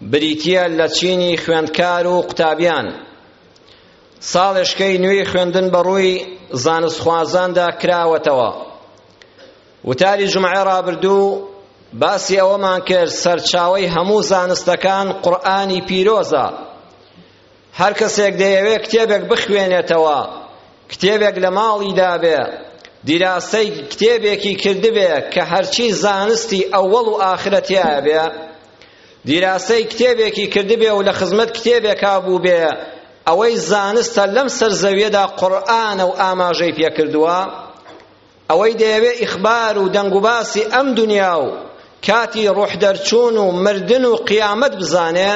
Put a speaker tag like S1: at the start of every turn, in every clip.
S1: بریتییە لە چینی خوێندکار و قوتابیان. ساڵێژکەی نوێی خوێندن بە ڕووی زانستخوازاندا کراوەتەوە. وتاری جومعەی ڕابردوو باسی ئەوەمان کرد سەرچاوەی هەموو زانستەکان قورئانی پیرۆزە. هەر کەسێک دەیەوێ کتێبێک بخوێنێتەوە، کتێبێک لە ماڵیدا بێ، دیراسەی کتێبێکی کردبێ کە هەرچی زانستی ئەوەڵ و ئاخرە تیایە بێ، دیراسەی کتێبێکی کردبێ و لە خزمەت کتێبێکا بووبێ ئەوەی زانستە لەم سەر زەویەدا قورئانە و ئاماژەی پێکردووە، ئەوەی دەیەوێ ئیخبار و دەنگوباسی ئەم دنیا و کاتی ڕۆح دەرچوون و مردن و قیامەت بزانێ،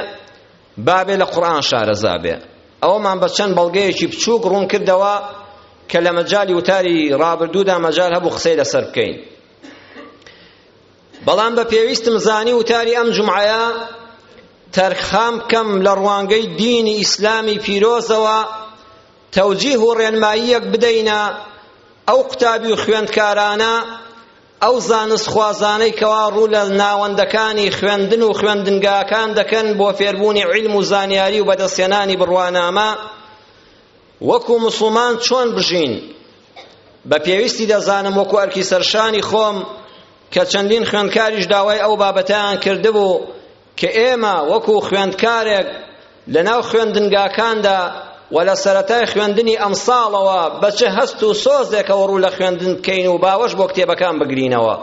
S1: بابێ لە قورئان شارەزا بێ ئەوەمان بە چەند بەڵگەیەکی بچووک ڕوون کردەوە کە لە مەجالی وتاری ڕابردوودا مەجال هەبوو قسەی لەسەر بکەین بەڵام بە پێویستم زانی وتاری ئەم جمعەیە تەرخام بکەم لە ڕوانگەی دینی ئیسلامی پیرۆزەوە تەوجیه و ڕێنماییەک بدەینە ئەو قوتابی و خوێندکارانە ئەو زانستخوازانەی کەوا ڕوو لە ناوەندەکانی خوێندن و خوێندنگاکان دەکەن بۆ فێربوونی عیلم و زانیاری و بەدەستهێنانی بڕوانامە وەکو مسڵمان چۆن بژین بە پێویستی دەزانم وەکو ئەرکی سەرشانی خۆم کە چەندین خوێندکاریش داوای ئەو بابەتیان کردبوو کە ئێمە وەکو خوێندکارێک لەناو خوێندنگاکاندا و لە سەرەتای خوێندنی ئەمساڵەوە بە چ هەست و سۆزێکەوە ڕوو لە خوێندن بکەین و باوەش بۆ کتێبەکان بگرینەوە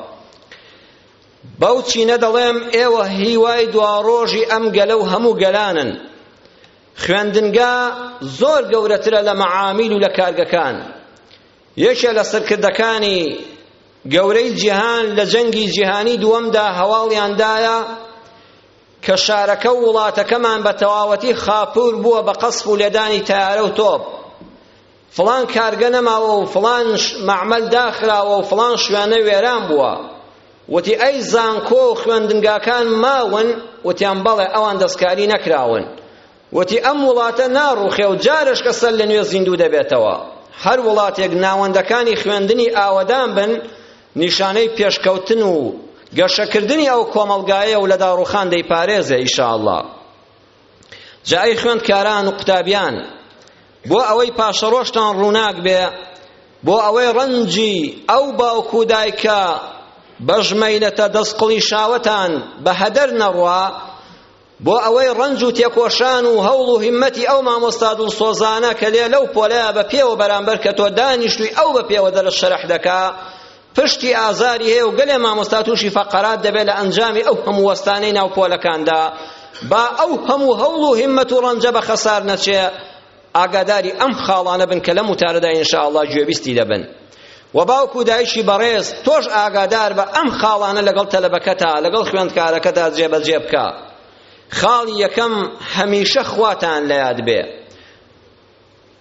S1: بەو چینە دەڵێم ئێوە هیوای دواڕۆژی ئەم گەلە و هەموو گەلانن خوێندنگا زۆر گەورەترە لە مەعامیل و لە کارگەکان یەکێ لە سەرکردەکانی گەورەی جیهان لە جەنگی جیهانی دووەمدا هەواڵیان دایە کە شارەکە و وڵاتەکەمان بە تەواوەتی خاپور بووە بە قەسف و لێدانی تارە و تۆپ فڵان کارگە نەماوە و فڵان مەعمەل داخراوە و فڵان شوێنە وێران بووە وتی ئەی زانکۆ و خوێندنگاکان ماون وتیان بەڵێ ئەوان دەستکاری نەکراون وتی ئەم وڵاتە ناڕوخێ و جارشکە سەر لە نوێ زیندوو دەبێتەوە هەر وڵاتێک ناوەندەکانی خوێندنی ئاوەدان بن نیشانەی پێشکەوتن و گەشەکردنی ئەو کۆمەڵگایە و لە داڕوخان دەیپارێزێ ئیشاءاللە جا ئەی خوێندکاران و قوتابیان بۆ ئەوەی پاشەڕۆشتان ڕووناک بێ بۆ ئەوەی ڕەنجی ئەو باوک و دایکە بەژمەینەتە دەستقڵی شاوەتان بە هەدەر نەڕوا بۆ ئەوەی ڕەنج و تێکۆشان و هەوڵ و هیمەتی ئەو مامۆستا دڵسۆزانە کە لێ لەو پۆلەیە بە پێوە بەرامبەر کە تۆ دانیشتووی ئەو بە پێوە دەرس شەرح دەکا پشتی ئازاری هەیە و گەلێ مامۆستا تووشی فەقەرات دەبێت لە ئەنجامی ئەو هەموو وەستانەی ناو پۆلەکاندا با ئەو هەموو هەوڵ و هیمەت و ڕەنجە بە خەسار نەچێ ئاگاداری ئەم خاڵانە بن کە لەم وتارەدا ان شاء الله گوێبیستی دەبن و باوک و دایکی بەڕێز تۆش ئاگادار بە ئەم خاڵانە لەگەڵ تەلەبەکەتا لەگەڵ خوێندکارەکەتا جێبەجێ بکە خاڵی یەکەم هەمیشە خواتان لە یاد بێ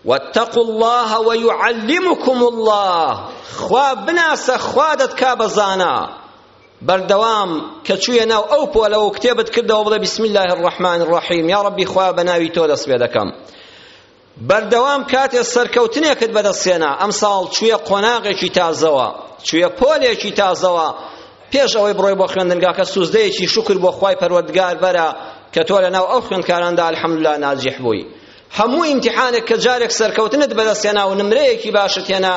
S1: واتقوا الله ويعلمكم الله خوا بناسە خوا دەتکا بە زانا بەردەوام کە چوویە ناو ئەو پۆلەوە و کتێبت کردەوە بڵێ بسم الله الرحمن الرحیم یا ربی خوا بە ناوی تۆ دەست پێ دەکەم بەردەوام کاتێ سەرکەوتنێکت بەدەستێنا ئەم ساڵ چویە قۆناغێکی تازەوە چویە پۆلێکی تازەوە پێش ئەوەی بڕۆی بۆ خوێندنگاکە سوزدەیەکی شکر بۆ خوای پەروەردگار بەرە کە تۆ لەناو ئەو خوێندکاراندا الحمدلله ناجح بووی هەموو ئیمتیحانێک کە جارێک سەرکەوتنت بەدەستهێنا و نمرەیەکی باشت هێنا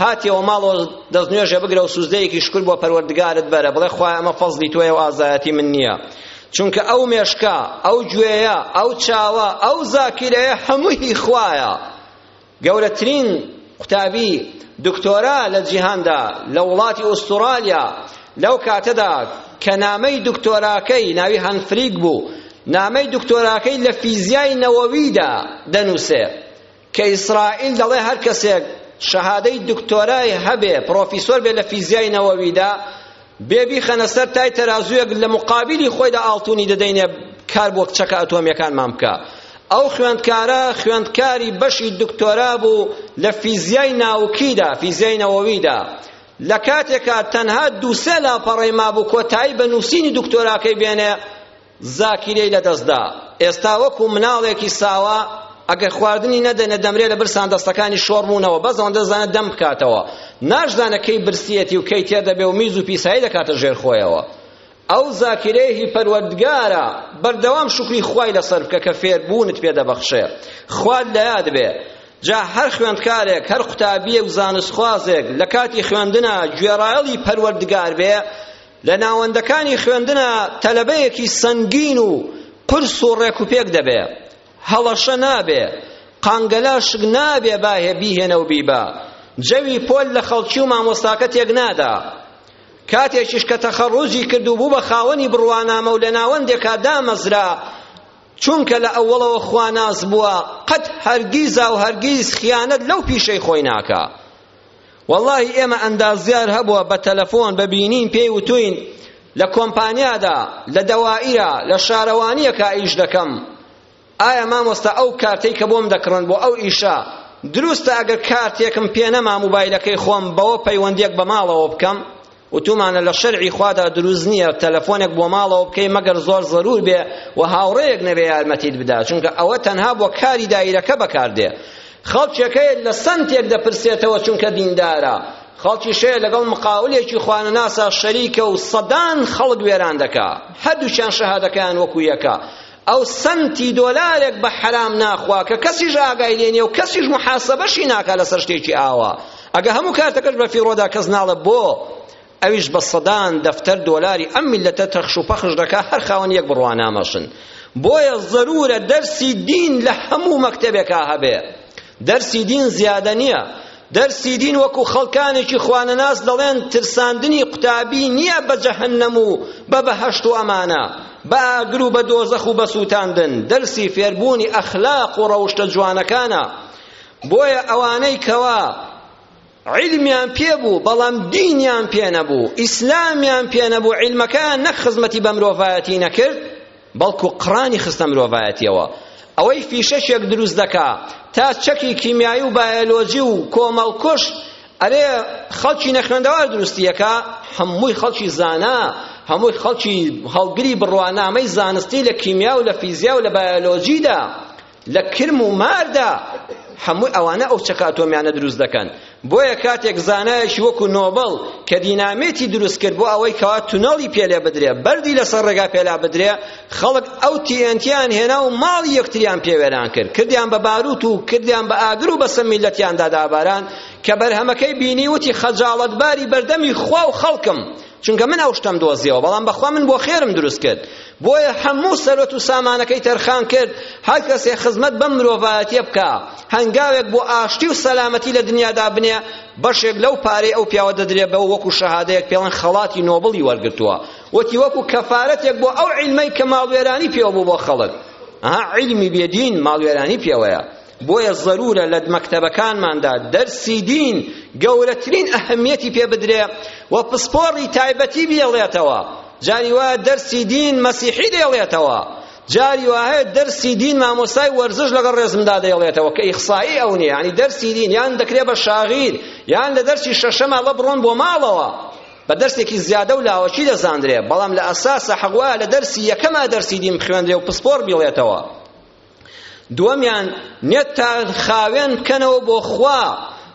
S1: هاتیەوە ماڵەوە دەست نوێژێ بگرە و سوزدەیەکی شکر بۆ پەروەردگارت بەرە بڵێ خوای ئەمە فەزلی تۆیە و ئازایەتی من نییە چونکە ئەو مێشکە ئەو گوێیە ئەو چاوە ئەو زاکیرەیە هەمووی خوایە گەورەترین قوتابی دکتۆرا لە جیهاندا لە وڵاتی ئوستوڕالیا لەو کاتەدا کە نامەی دکتۆراکەی ناوی هەنفریک بوو نامەی دکتۆراکەی لە فیزیای نەوەویدا دەنووسێ کە ئیسرائیل دەڵێ هەر کەسێک شەهادەی دکتۆرای هەبێ پڕۆفیسۆر بێ لە فیزیای نەوەویدا بێ بیخەنە سەر تای تەرازوویەک لە مقابلی خۆیدا ئاڵتونی دەدەینێ کار بۆ کچەکە ئەتۆمیەکانمان بکە ئەو خوێندکارە خوێندکاری بەشی دکتۆرا بوو لە فیزیای ناوکیدا فیزیای نەوەویدا لە کاتێکا تەنها دووسێ لاپەڕەی مابوو کۆتایی بە نووسینی دکتۆراکەی بێنێ زاکیرەی لەدەستدا، ئێستا وەکو مناڵێکی ساوا ئەگەر خواردنی نەدەنێ دەمرێ لە برسان دەستەکانی شۆڕبوونەوە بەس ئەوەندە دەزانێت دەم بکاتەوە ناشزانێت کەی برسیەتی و کەی تێر دەبێ و میز و پیسایی دەکاتە ژێر خۆیەوە ئەو زاکیرەیەکی پەروەردگارە بەردەوام شکری خوای لەسەر بکە کە فێربوونت پێ دەبەخشێ خوات لە یاد بێ جا هەر خوێندکارێک هەر قوتابیەک و زانستخوازێک لە کاتی خوێندنا گوێڕایەڵی پەروەردگار بێ لە ناوەندەکانی خوێندنا تەلەبەیەکی سەنگین و قورس و ڕێکوپێک دەبێ هەڵەشە نابێ قانگەلاشک نابێ باهێ بیهێنە و بیبە جەوی پۆل لە خەڵکی و مامۆستاکە تێک نادا کاتێکیش کە تەخەڕوجی کرد و بوو بە خاوەنی بڕوانامە و لە ناوەندێکا دامەزرا چونکە لە ئەوڵەوە خواناز بووە قەت هەرگیزا و هەرگیز خیانەت لەو پیشەی خۆی ناکە وەڵاهی ئێمە ئەندازیار هەبووە بە تەلەفۆن بە بینین پێی وتوین لە کۆمپانیادا لە دەوائیرە لە شارەوانیەکە ئیش دەکەم ئایا مامۆستا ئەو کارتەی کە بۆم دەکڕن بۆ ئەو ئیشە دروستە ئەگەر کارتێکم پێ نەما موبایلەکەی خۆم بەوە پەیوەندیەک بە ماڵەوە بکەم وتومانە لە شەرعی خوادا دروست نییە تەلەفۆنێک بۆ ماڵەوە بکەی مەگەر زۆر زەرور بێ و هاوڕێیەک نەبێ یارمەتیت بدا چونکە ئەوە تەنها بۆ کاری دایرەکە بەکاردێ خەڵکێکەیە لە سنتێک دەپرسێتەوە چونکە دیندارە خەڵکی شەیە لەگەڵ مقاولێکی خوانەناسا شەریکە و سەدان خەڵک وێران دەکا هەردووچیان شەهادەکەیان وەکو یەکە ئەو سەنتی دۆلارێک بە حەرام ناخوا کە کەسیش ئاگای لێ نیە و کەسیش محاسبەشی ناکا لەسەر شتێکی ئاوا ئەگە هەموو کارتەکەش بە فیڕۆدا کەس ناڵە بۆ ئەویش بە سەدان دەفتەر دۆلاری ئەم میلەتە تەخش و پەخش دەکا هەر خاوەن یەک بڕوانامەشن بۆیە ضرورە دەرسی دین لە هەموو مەکتەبێکا هەبێ دەرسی دین زیادە نییە دەرسی دین وەکو خەڵکانێکی خوانەناس دەڵێن ترساندنی قوتابی نییە بە جەهەنەم و بە بەهەشت و ئەمانە بە ئاگر و بە دۆزەخ و بە سووتاندن دەرسی فێربوونی ئەخلاق و ڕەوشتە جوانەکانە بۆیە ئەوانەی کەوا علمیان پێ بوو بەڵام دینیان پێ نەبوو ئیسلامیان پێ نەبوو علمەکەیان نەک خزمەتی بە مرۆڤایەتی نەکرد بەڵکو قڕانی خستە مرۆڤایەتیەوە ئەوەی فیشەکێک دروست دەکا تا چەکی کیمیایی و بایۆلۆجی و کۆمەڵکوژ ئەرێ خەڵکی نەخوێندەوار دروستیەکە هەمووی خەڵکی زانا هەمووی خەڵکی هەڵگری بڕوانامەی زانستی لە کیمیا و لە فیزیا و لە بایۆلۆجیدا لە کرم و ماردا هەموو ئەوانە ئەو چەکە ئەتۆمیانە دروست دەکەن بۆیە کاتێک زانایەکی وەکو نۆبڵ کە دینامێتی دروست کرد بۆ ئەوەی کەوا تونەڵی پێلێ بدرێ بەردی لەسەر ڕێگا پێلا بدرێ خەڵک ئەو تیئێنتیان هێنا و ماڵی یەکتریان پێ وێران کرد کردیان بە باروت و کردیان بە ئاگر و بەسە میلەتیاندا داباران کە بەرهەمەکەی بینی وتی خەجاڵەتباری بەردەمی خوا و خەڵکم چونکە من ئەو شتەم دۆزیەوە بەڵام بەخوا من بۆ خێرم دروست کرد بۆیە هەموو سەرۆت و سامانەکەی تەرخان کرد هەر کەسێ خزمەت بەم مرۆڤایەتیە بکە هەنگاوێک بۆ ئاشتی و سەلامەتی لە دنیادا بنێ بەشێک لەو پارەی ئەو پیاوە دەدرێ بە وەکو شەهادەیەک پێڵن خەڵاتی نۆبڵی وەرگرتووە وەتی وەکو کەفارەتێک بۆ ئەو عیلمەی کە ماڵوێرانی پێوە بوو بۆ خەڵک ئەها عیلمی بێدین ماڵوێرانی پێوەیە بۆیە زەرورە لە مەکتەبەکانماندا دەرسی دین گەورەترین ئەهمیەتی پێ بدرێ و پسپۆڕی تایبەتی بێڵێتەوە جاری وایە دەرسی دین مەسیحی دێڵێتەوە جاری وایە دەرسی دین مامۆستای وەرزش لەگەڵ ڕێزمدا دەیڵێتەوە کە ئیخسایی ئەو نیە ینی دەرسی دین یان دەکرێت بە شاغیر یان لە دەرسی شەشەما بە بڕۆن بۆ ماڵەوە بە دەرسێکی زیادە و لاوەکی دەزاندرێ بەڵام لە ئەساسە حەق وایە لە دەرسی یەکەما دەرسی دین بخوێندرێ و پسپۆڕ بیڵێتەوە دووەمیان نێتتان خاوێن بکەنەوە بۆ خوا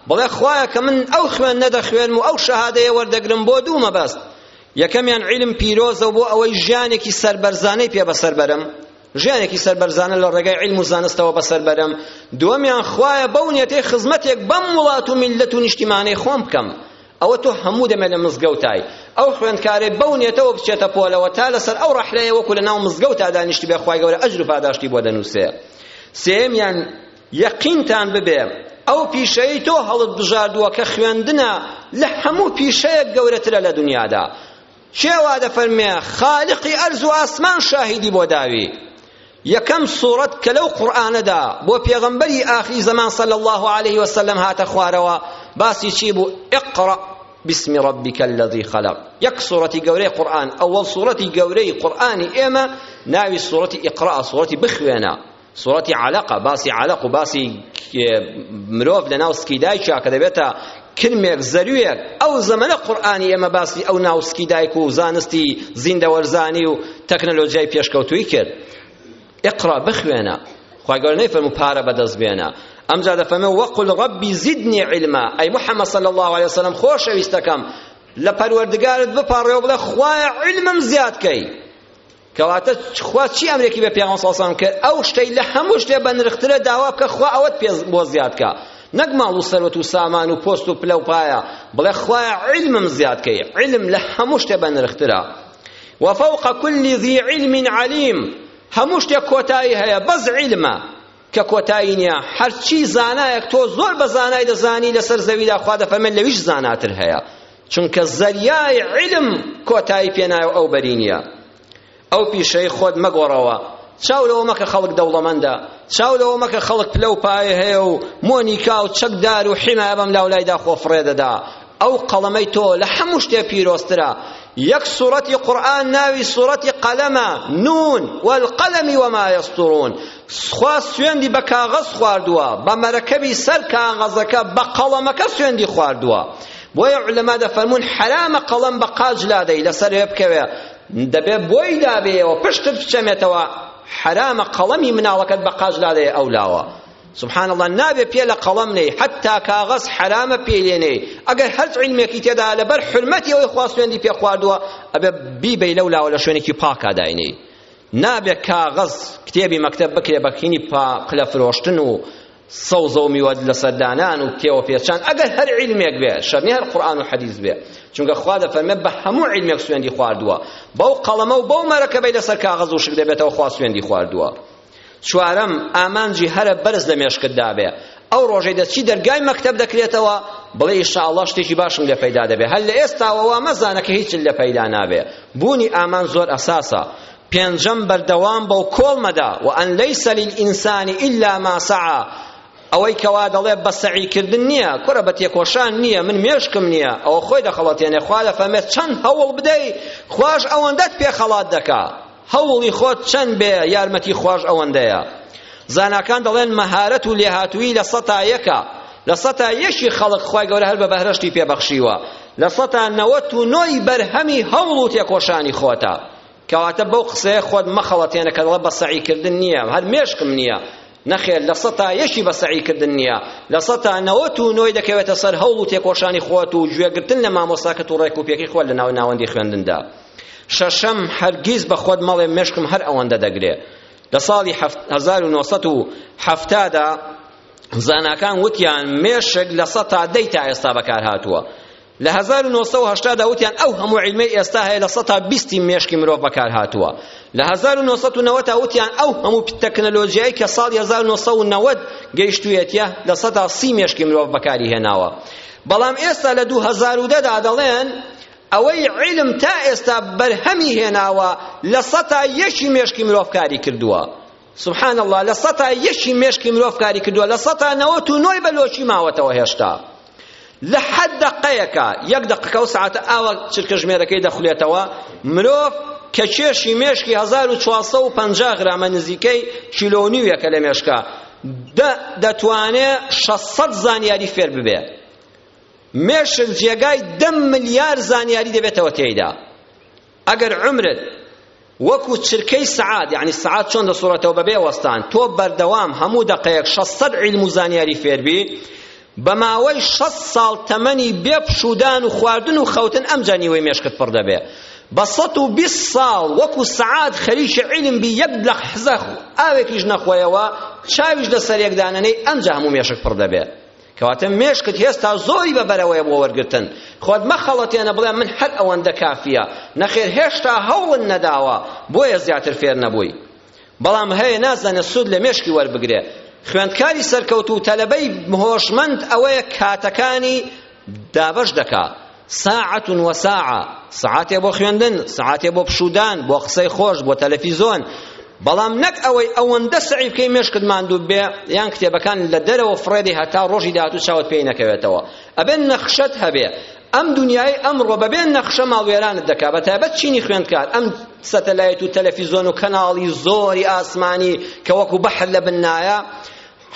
S1: بڵێ خوایە کە من ئەو خوێندنە دەخوێنم و ئەو شەهادەیە وەردەگرم بۆ دوو مەبەست یەکەمیان عیلم پیرۆزە و بۆ ئەوەی ژیانێکی سەربەرزانەی پێ بەسەر بەرم ژیانێکی سەربەرزانە لە ڕێگای علم و زانستەوە بەسەر بەرم دووەمیان خوایە بەو نیەتەی خزمەتێک بەم وڵات و میللەت و نیشتیمانەی خۆم بکەم ئەوە تۆ هەموو دەمێ لە مزگەوتای ئەو خوێندکارەی بەو نێتەوە بچێتە پۆلەوە تا لەسەر ئەو ڕەحلەیە وەکو لە ناو مزگەوتا دانیشت بێ خوای گەورە ئەجر و پاداشتی بۆ دەنووسێ سێمیان یەقینتان ببێ ئەو پیشەی تۆ هەڵت بژاردووە کە خوێندنە لە هەموو پیشەیەک گەورەترە لە دنیادا کێ وا دەفەرمێ خالقی ئەرز و ئاسمان شاهیدی بۆ داوی یەکەم سوڕەت کە لەو قورئانەدا بۆ پێغەمبەری ئاخری زەمان صلی الله علیه وسلم هاتە خوارەوە باسی چی بوو اقرأ بسم ربك الذي خلق یەک سوڕەتی گەورەی قورئان ئەوەڵ سوڕەتی گەورەی قورئانی ئێمە ناوی سوڕەتی اقرأ سوڕەتی بخوێنە سورەتی عەلەقە باسی عەلەق و باسی مرۆڤ لە ناو سکی دایکیا کە دەبێتە کرمێک زەرویەک ئەو زەمەنە قورئانی ئێمە باسی ئەو ناو سکی دایک و زانستی زیندەوەرزانی و تەکنەلۆژیای پێشکەوتووی کرد اقرا بخوێنە خوای گەورە نەیفەرموو پارە بەدەست بێنە ئەمجا دەفەرمێ وەقل ڕەبی زیدنی علما ئەی محەممەد صلی الله علیه وسلم خۆشەویستەکەم لە پەروەردگارت بپاڕێ و بڵێ خوایە علمم زیاد کەی کەواتە خوا چی ئەمرێکی بە پێغەمبەر صلی الله علیه و سلم کرد ئەو شتەی لە هەموو شتێ بەنرخترە داوا بکە خوا ئەوەت پێ بۆ زیاد بکە نەک ماڵ و سەروەت و سامان و پۆست و پلە و پایە بڵێ خوایە علمم زیاد کەی علم لە هەموو شتێ بەنرخترە وفوق كل ذي علم عليم هەموو شتێک کۆتایی هەیە بەس علمە کە کۆتایی نییە هەرچی زانایەک تۆ زۆر بە زانای دەزانی لەسەر زەویدا خوا دەفەرمێت لەویش زاناتر هەیە چونکە زەریای علم کۆتایی پێنایە و ئەو بەرینیە ئەو پیشەی خۆت مەگۆڕەوە چاو لەوە مەکە خەڵک دەوڵەمەندە چاو لەوە مەکە خەڵک پلە و پایە هەیە و مۆنیکا و چەکدار و حیمایە بەم لاولایدا خۆ فڕێ دەدا ئەو قەڵەمەی تۆ لە هەموو شتێ پیرۆزترە یەک سوڕەتی قورئان ناوی سوڕەتی قەلەمە نون والقەلەمی وما یەستوڕون خوا سوێندی بە کاغەز خواردووە بە مەرەکەبی سەر کاغەزەکە بە قەڵەمەکە سوێندی خواردووە بۆیە علەما دەفەرمون حەرامە قەڵەم بە قاچ لادەی لەسەر وێ بکەوێ دەبێ بۆی دابێەوە پشتت بچەمێتەوە حەرامە قەڵەمی مناڵەکەت بە قاچ لادەیە ئەو لاوە سبحان الله نابێ پێ لە قەڵەم نەی حتا کاغەز حرامە پێ لێ نەی ئەگەر هەرچ علمێکی تێدا لەبەر حرمەتی ئەوەی خوا سوێندی پێ خواردووە ئەبێ بیبەی لەو لاوە لە شوێنێکی پاکا داینەی نابێ کاغەز کتێبی مەکتەب بکرێ بە کینی پا قلە فرۆشتن و سەوزە و میوە لەسەر دانان و پێوە پێچان ئەگەر هەر عیلمێک بێ شەرنی هەر قورئان و حەدیث بێ چونکە خوا دەفەرمێ بە هەموو عیلمێک سوێندی خواردووە بەو قەڵەمە و بەو مەرەکەبەی لەسەر کاغەز و شک دەبێتەوە خوا سوێندی خواردووە چوارەم ئامانجی هەرە بەرز لە مێشکت دابێ ئەو ڕۆژەی دەچی دەرگای مەکتەب دەکرێتەوە بڵێ ئیشاءاللە شتێکی باشم لە پەیدا دەبێ هەر لە ئێستاوەوە مەزانە کە هیچ لە پەیدا نابێ بوونی ئامان زۆر ئەساسە پێنجەم بەردەوام بە و کۆڵ مەدە و ئەن لەیس للئینسان ئیلا ما سعا ئەوەی کەوا دەڵێ بە سەعیکردن نییە کورە بە تێکۆشان نییە من مێشکم نییە ئەوە خۆی دەخەڵەتێنێ خوا دەفەرمێت چەند هەوڵ بدەی خواش ئەوەندەت پێ خەڵات دەکا هەوڵی خۆت چەند بێ یارمەتی خواش ئەوەندەیە زاناکان دەڵێن مەهارەت و لێهاتووی لە سەتا یەکە لە سەتا یەکی خەڵک خوای گەورە هەر بە بەهرەشتی پێبەخشیوە لە سەتا نەوەت و نۆی بەرهەمی هەوڵ و تێکۆشانی خۆتە کەواتە بەو قسەیە خۆت مەخەڵەتێنە کە دەڵێ بە سەعی کردن نییە هەر مێشکم نییە نەخێر لە سەتا یەکی بە سەعی کردن نییە لە سەتا نەوەت و نۆی دەکەوێتە سەر هەوڵ و تێکۆشانی خۆت و گوێگرتن لە مامۆستاکەت و ڕێک و پێکی خۆت لە ناو ناوەندی خوێندندا شەشەم هەرگیز بە خۆت مەڵێ مێشکم هەر ئەوەندە دەگرێ لە ساڵی 1970 دا زاناکان وتیان مێشک لە سەتا دەی تا ئێستا بەکار هاتووە لە هەزار و نۆ سەد و هەشتا دا وتیان ئەو هەموو عیلمەی ئێستا هەیە لە سەتا بیستی مێشکی مرۆڤ بەکار هاتووە لە هەزار و نۆ سەد و نەوەد دا وتیان ئەو هەموو تەکنەلۆجیای کە ساڵی هەزار و نۆ سەد و نەوەد گەیشتوویەتیە لە سەتا سی مێشکی مرۆڤ بەکاری هێناوە بەڵام ئێستا لە دوو هەزار و دە دا دەڵێن ئەوەی عیلم تا ئێستا بەرهەمی هێناوە لە سەتا یەکی مێشکی مرۆڤ کاری کردووە سبحان اللە لە سەتا یەکی مێشکی مرۆڤ کاری کردووە لە سەتا نەوەت و نۆی بە لۆچی ماوەتەوە هێشتا لە حەد دەقەیەکە یەک دەقەکە و سعاتە ئاوە چرکەژمێرەکەی دەخولێتەوە مرۆڤ کە کێشی مێشکی 1450 غرامە نزیکەی کیلۆ و نیوێکە لە مێشکە دەتوانێ 600 زانیاری فێر ببێ مێشک جێگای دە ملیار زانیاری دەبێتەوە تێیدا ئەگەر عومرت وەکو چرکەی سەعات یعنی سەعات چۆن دەسوڕێتەوە بەبێ وەستان تۆ بەردەوام هەموو دەقەیەک شەست سەد عیلم و زانیاری فێربی بە ماوەی شەست ساڵ تەمەنی بێ پشودان و خواردن و خەوتن ئەمجا نیوەی مێشکت پڕ دەبێ بە سەد و بیست ساڵ وەکو سەعات خەریکی عیلم بی یەک لە حزە ئاوێکیش نەخۆیەوە چاویش لەسەر یەک دانەنەی ئەمجا هەموو مێشک پڕ دەبێ کەواتە مێشکت هێستا زۆری بە بەرەوەیە بۆ وەرگرتن خۆت مەخەڵەتێنە بڵێ من هەر ئەوەندە کافیە نەخێر هێشتا هەوڵن نەداوە بۆیە زیاتر فێر نەبووی بەڵام هەیە نازانە سود لە مێشکی وەربگرێ خوێندکاری سەرکەوتو تەلەبەی هۆشمەند ئەوەیە کاتەکانی دابەش دەکا ساعە و ساعە، سەعاتێ بۆ خوێندن، سەعاتێ بۆ پشوودان، بۆ قسەی خۆش، بۆ تەلەفیزۆن، بەڵام نەک ئەوەی ئەوەندە سەعی بکەی مێشکت ماندوو بێ یان کتێبەکان لە دەرەوە فڕێدەی هەتا ڕۆژی داهاتوو چاوت پێی نەکەوێتەوە ئەبێ نەخشەت هەبێ ئەم دنیای ئەمڕۆ بەبێ نەخشە ماڵوێرانت دەکا بە تایبەت چینی خوێندکار ئەم سەتەلایت و تەلەفیزۆن و کەناڵی زۆری ئاسمانی کە وەکو بەحر لە بنایە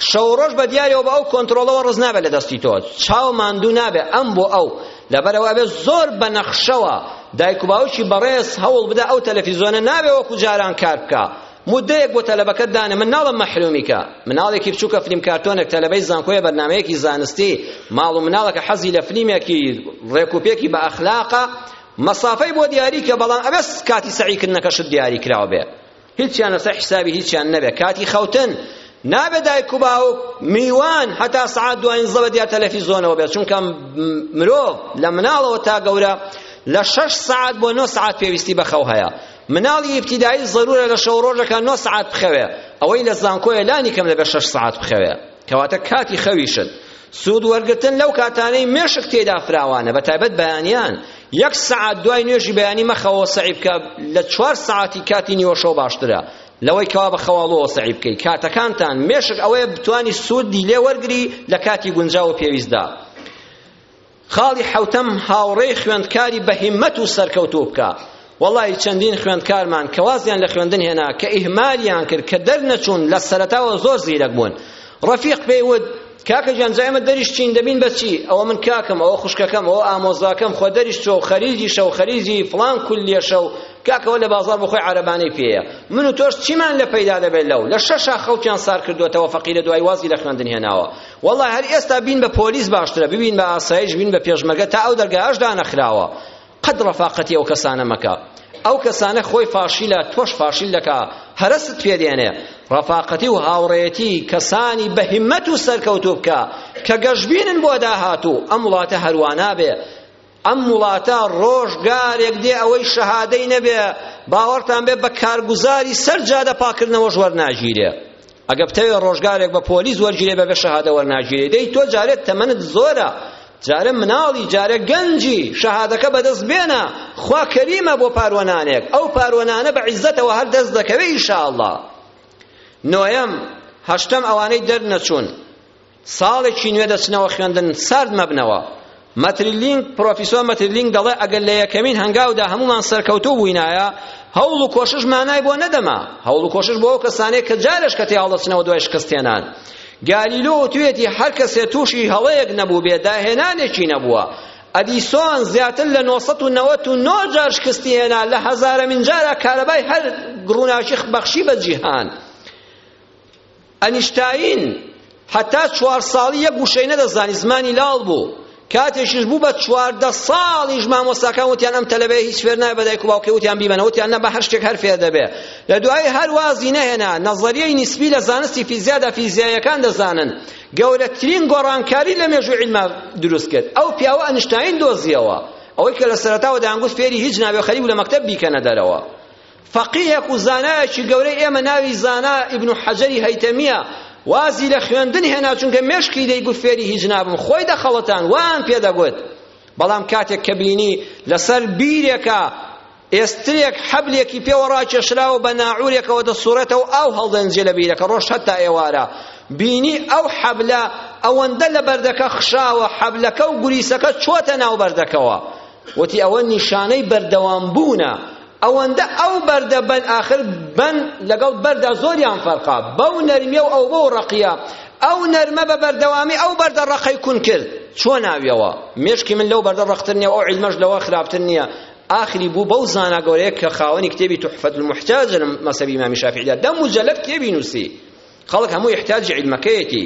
S1: شەو و ڕۆژ بە دیارەوە بە ئەو کۆنترۆڵەوە ڕز نابێت لە دەستی تۆ چاو ماندوو نابێت ئەم بۆ ئەو لەبەرەوە ئەبێت زۆر بە نەخشەوە دایک و باوکی بەڕێز هەوڵ بدە ئەو تەلەفیزۆنە نابێ وەکو جاران کار بکە مدەیەک بۆ تەلەبەکەت دانە من ناڵم مەحرومیکە مناڵێکی بچووکە فلیم کارتۆنێک تەلەبەی زانکۆیە بەرنمەیەکی زانستی ماڵ و مناڵەکە حەزی لە فلیمێکی ڕێکوپێکی بە ئەخلاقە مەسافەی بۆ دیاری کە بەڵام ئەبێت کاتی سەعیکردنەکەشت دیاری کراوە بێ هیچیان لەسەر حسابی هیچیان نەبێ کاتی خەوتن نابێ دایک و باوک میوان هەتا سعات دوایین زەبە دیا تەلەفیزۆنەوە بێت چونکە مرۆڤ لە مناڵەوە تا گەورە لە شەش سعات بۆ نۆ سعات پێویستی بەخەو هەیە مناڵی ئیبتیدایی زەرورە لە شەو ڕۆژەکە نۆ سعات بخەوێ ئەوەی لە زانکۆیە لانی کەم دەبێت شەش سعات بخەوێ کەواتە کاتی خەویشت سوود وەرگرتن لەو کاتانەی مێشک تێدا فراوانە بە تایبەت بەیانیان یەک سەعات دوای نوێژی بەیانی مەخەوە سەعی بکە لە چوار سەعاتی کاتی نیوەشەو باشترە لەوەی کەوا بە خەواڵوەوە سەعی بکەی کاتەکانتان مێشک ئەوەیە بتانی سوودی لێ وەرگری لە کاتی گونجاو و پێویستدا خاڵی حەوتەم هاوڕێی خوێندکاری بە هیمەت و سەرکەوتوو بکە وەڵی چەندین خوێندکارمان کە وازیان لە خوێندن هێنا کە ئیهمالیان کرد کە دەرنەچوون لە سەرەتاوە زۆر زیرەک بوون ڕەفیق پێی وت کاکە گیان جا ئێمە دەریش چین دەبین بەچی ئەوە من کاکم ئەوە خوشکەکەم ئەوە ئامۆزاکەم خۆ دەریش چۆ خەریجی شەو خەریجی فلان کولیە شەو کاکەوە لە بازار بخۆی عەرەبانەی پێیە من و تۆش چیمان لە پەیدا دەبێت لەو لە شەشا خەڵکیان سار کردوێتەوە فەقیرە دوای وازی لە خوێندن هێناوە وەڵا هەر ئێستا بین بە پۆلیس باشترە ببین بە ئاسایش بین بە پێشمەگە تا ئەو دەرگایەش دانەخراوە قەد ڕەفاقەتی ئەو کەسانە مەکە ئەو کەسانە خۆی فاشیلە تۆش فاشیل دەکا هەرەست پێ دێنێ ڕەفاقەتی و هاوڕێتی کەسانی بە هیمەت و سەرکەوتوو بکە کە گەشبینن بۆ داهاتوو ئەم وڵاتە هەروانابێ ئەم وڵاتە ڕۆژگارێک دێ ئەوەی شەهادەی نەبێ باوەڕتان بێ بە کارگوزاری سەر جادە پاکردنەوەش وەرناگیرێ ئەگە بتەوێ ڕۆژگارێک بە پۆلیس وەرگیرێ بەبێ شەهادە وەرناگیرێ دەی تۆ جارێت تەمەنت زۆرە جارە مناڵی جارە گەنجی شەهادەکە بەدەست بێنە خوا کەریمە بۆ پاروەنانێک ئەو پاروەنانە بە عیزەتەوە هەر دەست دەکەوێ ئیشاءاللە نۆیەم هەشتەم ئەوانەی دەرنەچوون ساڵێکی نوێ دەچنەوە خوێندن سارد مەبنەوە مەتریلینگ پرۆفیسۆر مەتریلینگ دەڵێ ئەگەر لە یەکەمین هەنگاودا هەمومان سەرکەوتوو بووینایە هەوڵ و کۆشش مانای بۆ نەدەما هەوڵ و کۆشش بۆ ئەو کەسانەیە کە جارێش کە تێ هەڵدەچنەوە دوای شکستێنان گالیلۆ وتوێتی هەر کەسێ تووشی هەڵەیەک نەبوو بێ داهێنانێکی نەبووە ئەدیسۆن زیاتر لە 999 جار شکستی هێنا لە هەزارەمین جارە کارەبای هەر گڕوناچی بەخشی بە جیهان ئەنیشتاین هەتا چوار ساڵی یەک وشەی نەدەزانی زمانی لاڵ بوو کاتێکیش بوو بە چواردە ساڵیش مامۆستاکان وتیان ئەم تەلەبەیە هیچ فێر نابێ دایک و باوکەی وتیان بیمەنە وتیان نە بە هەر شتێک هەر فێر دەبێ لە دوایی هەر وازی نەهێنا نەزەریەی نیسبی لە زانستی فیزیادا فیزیایەکان دەزانن گەورەترین گۆڕانکاری لە مێژوو عیلما دروست کرد ئەو پیاوە ئەنشتاین دۆزیەوە ئەوەی کە لە سەرەتاوە دەیانگوت فێری هیچ نابێ خەریک لە مەکتەب بیکەنە دەرەوە فەقیهێک و زانایەکی گەورەی ئێمە ناوی زانا ئیبن حەجەری هەیتەمییە وازی لە خوێندن هێنا چونکە مێشکی دەیگوت فێری هیچ نابم خۆی دەخەڵەتان وان پێ دەگوت بەڵام کاتێک کە بینی لەسەر بیرێکە ئێسترێک حەبلێکی پێوە ڕاکێشراوە بە ناعورێکەوە دەسوڕێتەوە ئاو هەڵدەنجێ لە بیرەکە ڕۆژ هەتا ئێوارە بینی ئەو حەبلە ئەوەندە لە بەردەکە خشاوە حەبلەکە و گوریسەکە چۆتە ناو بەردەکەوە وتی ئەوە نیشانەی بەردەوام بوونە ئەوەندە ئەو بەردە بەن ئاخر بەن لەگەڵ بەردا زۆریان فەرقا بەو نەرمیە و ئەو بەو ڕەقیە ئەو نەرمە بە بەردەوامی ئەو بەردە ڕەقەی کون کرد چۆن ناویەوە مێشکی من لەو بەردە ڕەقتر نیە ئەو علمەش لەوە خراپتر نیە ئاخری بوو بەو زانا گەورەیە کە خاوەنی کتێبی تحفەت المحتاج لە مەسەبی ئیمامی شافعیدا دە مجەلەد کتێبی نووسی خەڵک هەموو احتیاجی علمەکەیەتی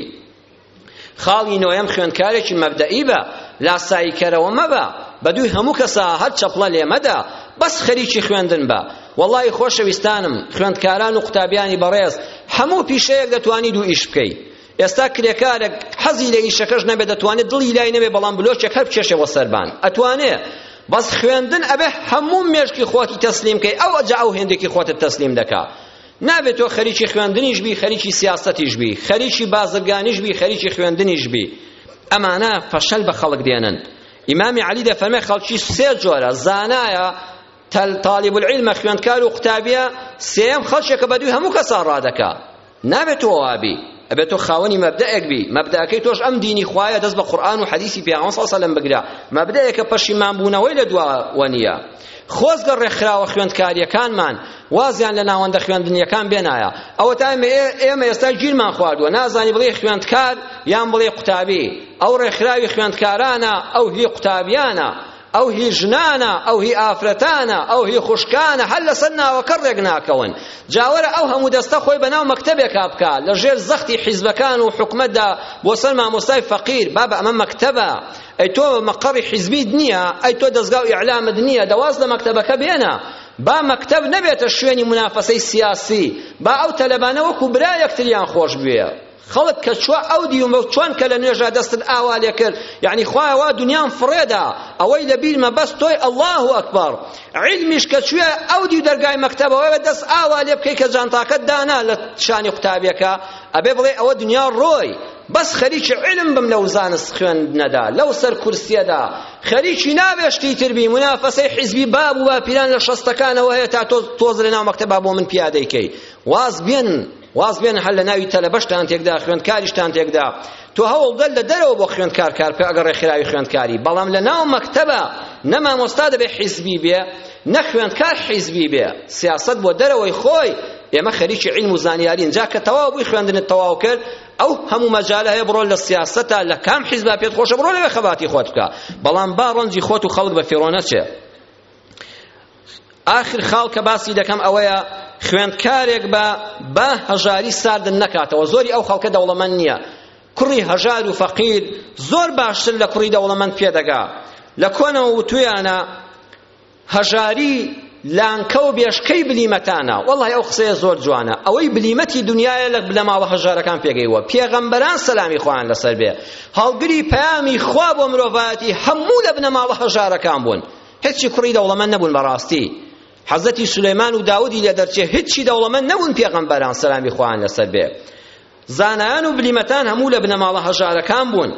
S1: خاڵی نۆیەم خوێندکارێکی مەبدەئی بە لاسایی کەرەوە مەبە بەدووی هەموو کەسا هەر چەپڵە لێ مەدە بەس خەریکی خوێندن بە وەڵی خۆشەویستانم خوێندکاران و قوتابیانی بەڕێز هەموو پیشەیەک دەتوانی دوو ئیش بکەی ئێستا کرێکارێک حەزی لە ئیشەکەش نەبێت دەتوانێت دڵی لای نەبێ بەڵام بلۆچێک هەر بکێشێ بۆ سەربان ئەتوانێ بەس خوێندن ئەبێ هەموو مێشکی خۆتی تەسلیم کەی ئەو ئەجا ئەو هێندێکی خۆتت تەسلیم دەکا نابێت تۆ خەریکی خوێندنیش بی خەریکی سیاسەتیش بی خەریکی بازرگانیش بی خەریکی خوێندنیش بی ئەمانە فەشەل بە خەڵک دێنن ئیمامی عەلی دەفەرمێ خەڵکی سێ جۆرە زانایە طالب العلم خوێندکار و قوتابیە سێم خەڵکێکە بە دووی هەموو کەسان ڕادەکا نابێت تۆ وابی ئەبێت تۆ خاوەنی مەبدەئێک بی مەبدەکەی تۆش ئەم دینی خوایە دەست بە قورئان و حەدیسی پێغەمبەر صلی الله علیه و سلم بگرە مەبدەئێکە پەشیمان بوونەوەی لە دواوە نییە خۆزگە ڕێکخراوە خوێندکارییەکانمان وازیان لە ناوەندە خوێندنیەکان بێنایە ئەوەتا ئێمە ئێستا گیرمان خواردووە نازانی بڵێ خوێندکار یان بڵێ قوتابی ئەو ڕێکخراوی خوێندکارانە ئەو هی قوتابیانە ئەو هی ژنانە ئەو هی ئافرەتانە ئەو هی خوشکانە هەر لەسەر ناوەکە ڕێک ناکەون جاوەرە ئەو هەموو دەستە خۆی بە ناو مەکتەبێکا بکە لە ژێر زەختی حیزبەکان و حکومەتدا بۆ سەر مامۆستای فەقیر بابە ئەمە مەکتەبە ئەی تۆ مەقەڕی حیزبیت نییە ئەی تۆ دەزگا و ئیعلامت نییە دە واز لە مەکتەبەکە بێنە با مەکتەب نەبێتە شوێنی منافەسەی سیاسی با ئەو تەلەبانە وەکو برا یەکتریان خۆش بوێ خەڵک کە چوە ئەو دیومە چۆن کە لە نوێژا دەستت ئاوا لێ کرد یعنی خوایە وا دنیام فڕێدا ئەوەی لە بیرمە بەس تۆی ئەڵڵاه ئەکبەر عیلمیش کە چوێ ئەو دیو دەرگای مەکتەبەوەی بە دەست ئاوا لێ بکەی کە جانتاکەت دانا لە شانی قوتابیەکە ئەبێ بڵێ ئەوە دنیا ڕۆی بەس خەریکی علم بم لەو زانست خوێندنەدا لەو سەر کورسیەدا خەریکی نابێ شتی تر بی منافەسەی حیزبی باب و باپیران لە شەستەکانەوە هەیە تا تۆ تۆز لەناو مەکتەبا بۆ من پیادەی کەی واز بێن واز بێن هەر لە ناوی تەلەبەشتان تێکدا خوێندکاریشتان تێکدا تۆ هەوڵدەر لە دەرەوە بۆ خوێندکار کار بکە ئەگەر ڕێکخراوی خوێندکاری بەڵام لە ناو مەکتەبە نە مامۆستا دەبێ حیزبی بێ نە خوێندکار حیزبی بێ سیاسەت بۆ دەرەوەی خۆی ئێمە خەریکی علم و زانیارین جا کە تەواو بووی خوێندنت تەواو کرد ئەو هەموو مەجالە هەیە بڕۆ لە سیاسەتە لە کام حیزبا پێت خۆشە بڕۆ لەوێ خەباتی خۆت بکە بەڵام با ڕەنجی خۆت و خەڵک بە فیڕۆ نەچێ ئاخر خاڵ کە باسی دەکەم ئەوەیە خوێندکارێک بە با هەژاری ساردن نەکاتەوە زۆری ئەو خەڵکە دەوڵەمەند نییە کوڕی هەژار و فەقیر زۆر باشتر لە کوڕی دەوڵەمەند پێدەگا لە کۆنەوە وتویانە هەژاری لانکە و بێشکەی بلیمەتانە وەڵی ئەو قسەیە زۆر جوانە ئەوەی بلیمەتی دنیاە لە بلەماوە هەژارەکان پێگەیوە پێغەمبەران سەلامی خۆیان لەسەر بێ هەڵگری پەیامی خوا بۆ مرۆڤایەتی هەموو لە بنەماوە هەژارەکان بوون هیچی کوڕی دەوڵەمەند نەبوون بەڕاستی حەزەتی سولەیمان و داودی لێ دەرچێ هیچی دەوڵەمەند نەبوون پێغەمبەران سەلامی خۆیان لەسەر بێ زانایان و بلیمەتان هەموو لە بنەماڵە هەژارەکان بوون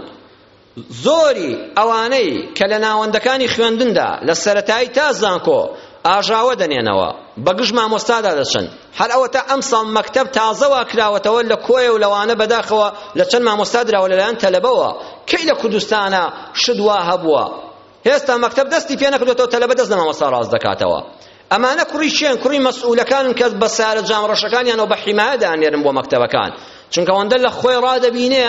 S1: زۆری ئەوانەی کە لە ناوەندەکانی خوێندندا لە سەرەتایی تا زانکۆ ئاژاوە دەنێنەوە بەگژ مامۆستادا دەچن هەر ئەوەتا ئەمساڵ مەکتەب تازەوا کراوەتەوە لە کۆیە و لەوانە بەداخەوە لە چەند مامۆستا دراوە لەلایەن تەلەبەوە کەی لە کوردستانە شت وا هەبووە هێستا مەکتەب دەستی پێ نەکردۆتەوە تەلەبە دەست لە مامۆستا ڕاست دەکاتەوە ئەمانە کوڕی کێن کوڕی مەسئولەکانن کە بە سارە جام ڕەشەکانیانەوە بە حیمایە دانێرن بۆ مەکتەبەکان چونکە ئەوەندە لە خۆی ڕادەبینێ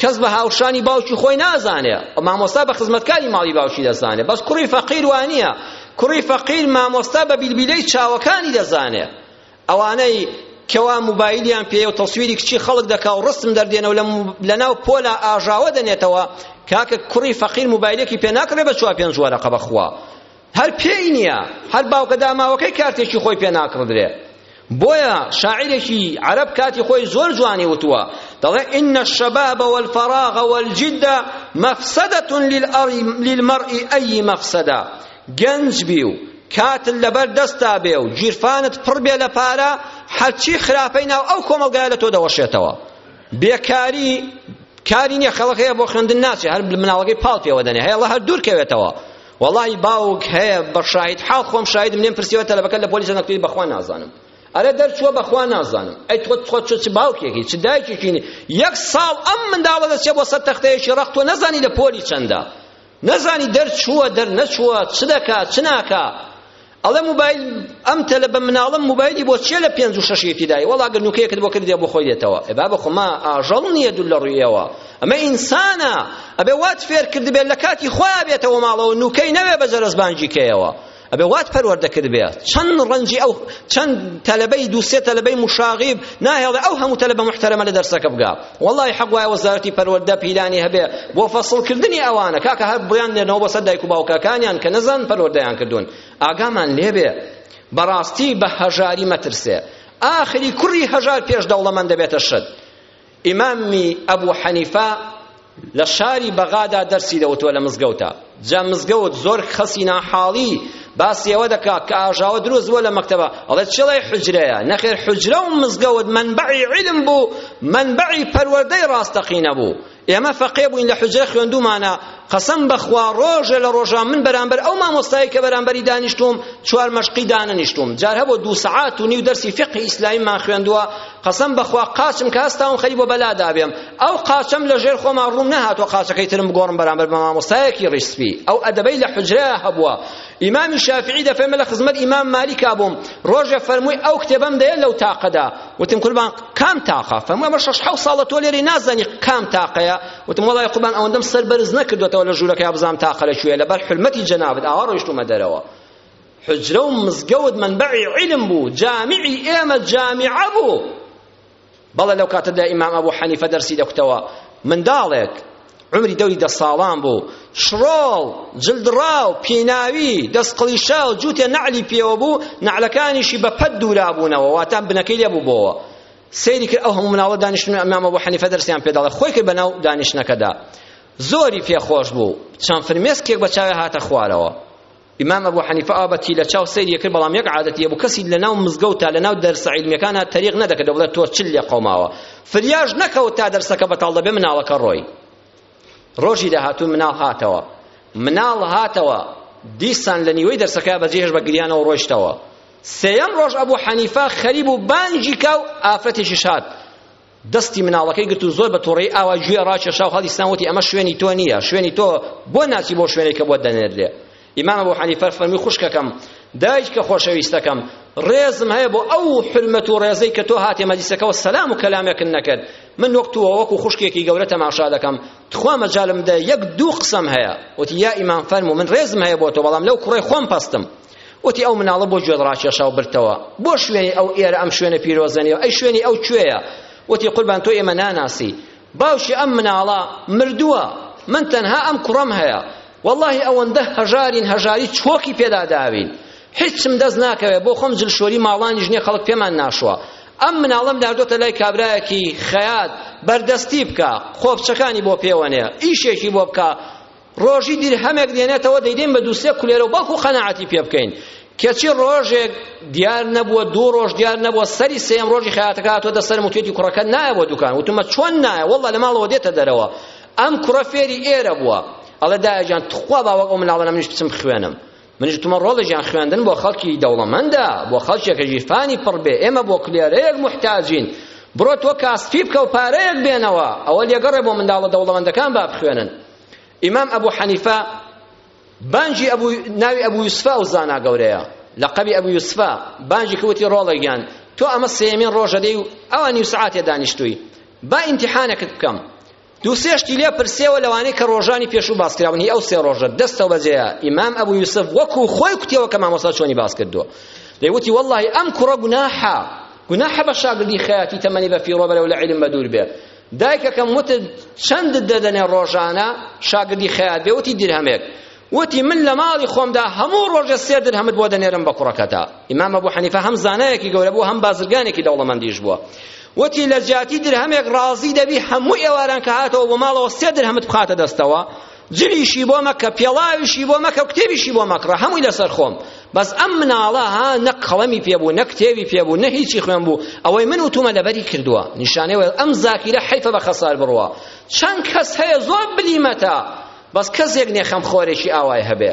S1: کەس بە هاوشانی باوکی خۆی نازانێ مامۆستا بە خزمەتکاری ماڵی باوکی دەزانێ بەس کوڕی فەقیر وانییە کوڕی فەقیر مامۆستا بە بیلبیلەی چاوەکانی دەزانێ ئەوانەی کەوا موبایلیان پێیە و تەسویری کچی خەڵک دەکا و ڕستم دەردێنە و لەناو پۆلا ئاژاوە دەنێتەوە کاکە کوڕی فەقیر موبایلێکی پێ ناکڕێ بە چوار پێنج وەرەقە بەخوا هەر پێی نییە هەر باوکە داماوەکەی کارتێکی خۆی پێ ناکڕدرێ بۆیە شاعیرێکی عەرەب کاتی خۆی زۆر جوانی وتووە دەڵێ ئین الشباب والفراغ والجد مفسدة للمرء أي مفسدة گەنج بی و کاتت لەبەر دەستا بێ و گیرفانت پڕ بێ لە پارە هەرچی خراپەی ناو ئەو کۆمەڵگایە لە تۆ دەوەشێتەوە بێکاری کاری نییە خەڵک هەیە بۆ خوێندن ناچێ هەر مناڵەکەی پاڵ پێوە دەنێ هەیە هەر دوور کەوێتەوە وەڵی باوک هەیە بە شاهید حاڵ خۆم شاهیدم لێم پرسیەوە تەلەبەکە لە پۆلیسە نەکتوی بەخوا نازانم ئەرە دەرچووە بەخوا نازانم ئەی تۆ خۆت چ باوکێکی چ دایکێکی یەک ساڵ ئەم منداڵە دەچێ بۆ سەر تەختەیەکی ڕەق تۆ نەزانی لە پۆلی چەندە نەزانی دەرچووە دەرنەچووە چ دەکا چ ناکا ئەڵێ موبایل ئەم تەلە بە مناڵم موبایلی بۆ چیە لە پێنج و شەش یەکی دای وەڵا گەر نوکەیەکت بۆ کردی بۆ خۆی دێتەوە ئێ بابە خۆ ما ئاژەڵ نییە دوور لە ڕووی ئێوە ئەمە ئینسانە ئەبێ وات فێر کردبێت لە کاتی خۆیان بێتەوە ماڵەوە نوکەی نەوێ بە جەرەزبانگی کەیەوە ئەبێ وات پەروەردە کردبێ چەند ڕەنجی ئەو چەند تەلەبەی دوو سێ تەلەبەی مشاغیب ناهێڵێ ئەو هەموو تەلەبە محتەرەمە لە دەرسەکە بگا وەڵڵاهی حەق وایە وەزارەتی پەروەردە پیلانی هەبێ بۆ فەسڵکردنی ئەوانە کاکە هەر بڕیان لێنەوە بەسەر دایک و باوکەکانیان کە نەزان پەروەردەیان کردوون ئاگامان لێبێ بەڕاستی بە هەژاری مەترسێ ئاخری کوڕی هەژار پێش دەوڵەمەند دەبێتە شت ئیمامی ئەبو حەنیفە لە شاری بەغادا دەرسی دەوتوە لە مزگەوتە جا مزگەوت زۆر خەسی ناحاڵی باسی ئەوە دەکا کە ئاژاوە دروست بووە لە مەکتەبە ئەڵێ چڵێ حجرەیە نەخێر حجرە و مزگەوت منبعی علم بوو منبعی پەروەردەی ڕاستەقینە بوو ئێمە فەقێ بووین لە حجرە خوێندومانە قەسەم بەخوا ڕۆژە لە ڕۆژان من بەرامبەر ئەو مامۆستایی کە بەرامبەری دانیشتوم چوار مەشقی دانەنیشتوم جار هەبوو دوو سەعات و نیو دەرسی فقه ئیسلامیمان خوێندووە قەسەم بەخوا قاچم کە هەستاوم خەریک بۆ بەلا دابێم ئەو قاچەم لە ژێر خۆما ڕووم نەهاتوە قاچەکەی ترم بگۆڕم بەرامبەر بە مامۆستایەکی ڕیش سپی ئەو ئەدەبەی لە حوجرەیا هەبووە ئیمامی شافعی دەفەرمێ لە خزمەت ئیمام مالیکا بووم ڕۆژێ فەرمووی ئەو کتێبەم دەیە لەو تاقەدا وتم قوربان کام تاقە فەرمووی ئەمە شەش حەوت ساڵە تۆ لێرەی نازانی کام تاقەیە وتم وەڵای قوربان ئەوەندەم سەر بەرز نەکردوەتەوە لە ژوورەکەیا بزانم تاقە لەکوێیە لەبەر حورمەتی جەنابت ئاوا ڕۆیشتومە دەرەوە حوجرە و مزگەوت مەنبەعی عیلم بوو جامیعی ئێمە جامیعە بوو بەڵێ لەو کاتەدا ئیمام ئەبوو حەنیفە دەرسی دەکوتەوە منداڵێک عمری دەوری دە ساڵان بوو شڕۆڵ جلدڕاو پیناوی دەست قڵیشا و جووتێ نەعلی پێوە بوو نەعلەکانیشی بە پەت دوورابوونەوە واتان بنەکەی لێ بوو بۆوە سەیری کرد ئەو هەموو مناڵە دانیشتن ئەمام ئەبوو حەنیفە دەرسیان پێداڵێ خۆی کرد بەناو دانیشتنەکەدا زۆری پێخۆش بوو چەند فرمێسکێک بە چاوێ هاتە خوارەوە ئیمام ئەبو حەنیفە ئاوا بە تیلە چاو سەیری کرد بەڵام یەک عادەتی هەبوو کەسی لەناو مزگەوتا لەناو دەرسە عیلمیەکانا تەریق نەدەکرد دەبڵێ تۆ چل لێ قەوماوە فریاش نەکەوت تا دەرسەکە بەتاڵ دەبێ مناڵەکە ڕۆی ڕۆژی داهاتوو مناڵ هاتەوە مناڵ هاتەوە دیسان لە نیوەی دەرسەکە بەجێهێش بە گریانەوە ڕۆیشتەوە سێیەم ڕۆژ ئەبوو حەنیفە خەریب و بانگی کا و ئافرەتێکیش هات دەستی مناڵەکەی گرت و زۆر بە توڕەی ئاوا گوێ ڕاکێشا و هەڵیستان وتی ئەمە شوێنی تۆ نییە شوێنی تۆ بۆ ناچی بۆ شوێنێک کە بۆ دەنێردێ ئیمام ئەبو حەنیفە فەرمی خوشکەکەم دایکە خۆشەویستەکەم ڕێزم هەیە بۆ ئەو حرمەت و ڕێزەی کە تۆ هاتێ مەجلیسەکەەوە سەلام و کەلامێکن نەکرد من وەک تۆ وەکو خوشکێکی گەورە تەماشا دەکەم تخوا مەجالم دە یەک دوو قسەم هەیە وتی یا ئیمام فەرموو من ڕێزم هەیە بۆ تۆ بەڵام لەو کوڕەی خۆم پەستم وتی ئەو مناڵە بۆ گوێت ڕاکێشا و برتەوە بۆ شوێنی ئەو ئێرە ئەم شوێنە پیرۆزە نیە ئەی شوێنی ئەو کوێیە وتی قوربان تۆ ئێمە ناناسی باوکی ئەم مناڵە مردووە من تەنها ئەم کوڕەم هەیە واللهی ئەوەندە هەژارین هەژاری چۆکی پێدا داوین هیچم دەست ناکەوێت بۆ خۆم جلشۆری ماڵانیش نییە خەڵک پێمان ناشوە ئەم مناڵم ناردۆتە لای کابرایەکی خەیات بەردەستی بکە خۆپچەکانی بۆ پێوەنێ ئیشێکی بۆ بکە ڕۆژی دیرهەمێک دێنێتەوە دەیدەین بە دوو سێ کولێرە و بەڵکو قەناعەتی پێ بکەین کەچی ڕۆژێک دیار نەبووە دوو ڕۆژ دیار نەبووە سەری سێم ڕۆژی خەیاتەکە هاتووە دە سەرم وتێتی کوڕەکە نایە بۆ دوکان وتمە چۆن نایە وەڵڵا لە ماڵەوە دێتە دەرەوە ئەم کوڕە فێری ئێرە بووە ئەڵێ دایە گیان تخوا باوە ئەو مناڵە منیش بچم خوێنم منیش وتمە ڕۆڵە گیان خوێندن بۆ خەڵکی دەوڵەمەندە بۆ خەڵکێکە ژیرفانی پڕ بێ ئێمە بۆ کولێرەیەک محتاجین بڕۆ تۆ کاسپی بکە و پارەیەک بێنەوە ئەوە لێگەڕێ بۆ منداڵە دەوڵەمەندەکان با بخوێنن ئیمام ئەبوو حەنیفە بانجی ئەبوو ناوی ئەبوو یوسفە ئەو زانا گەورەیە لەقەبی ئەبوو یوسفە بانجی کەوتی ڕۆڵە گیان تۆ ئەمە سێمین ڕۆژە دەی و ئەوە نیو سعاتێ دانیشتووی با ئیمتیحانەکەت بکەم دوو سێشتی لێ پرسێەوە لەوانەی کە ڕۆژانی پێشوو باس کراون هی ئەو سێ ڕۆژە دەستەوە بەجێە ئیمام ئەبوو یوسف وەکو خۆی کوتیەوە کە مامۆستا چۆنی باس کردووە دەیوتی واللهی ئەم کوڕە گوناحە گوناحە بە شاگردی خەیاتی تەمەنی بە فیڕۆ بەرەو لە علم بەدوور بێ دایکەکەم وتت چەندت دەدەنێ ڕۆژانە شاگردی خەیات بێ وتی درهەمێک وتی من لە ماڵی خۆمدا هەموو ڕۆژە سێ درهەمت بۆ دەنێرم بە کوڕەکەتا ئیمام ئەبو حەنیفە هەم زانایەکی گەورە بوو هەم بازرگانێکی دەوڵەمەندیش بووە وتی لە جیاتی درهەمێک ڕازی دەبی هەموو ئێواران کە هاتەوە بۆ ماڵەوە سێ درهەمت بخاتە دەستەوە جلیشی بۆ مەکە پێڵاویشی بۆ مەکە و کتێبیشی بۆ مەکڕە هەمووی لەسەر خۆم بەس ئەم مناڵە ها نە قەڵەمی پێ بوو نە کتێبی پێ بوو نە هیچی خوێن بوو ئەوەی من وتومە لەبەری کردووە نیشانەی وەیە ئەم زاکیرە حەیفە بە خەسار بڕوا چەند کەس هەیە زۆر بلیمەتە بەس کەسێک نێ خەمخۆرێکی ئاوای هەبێ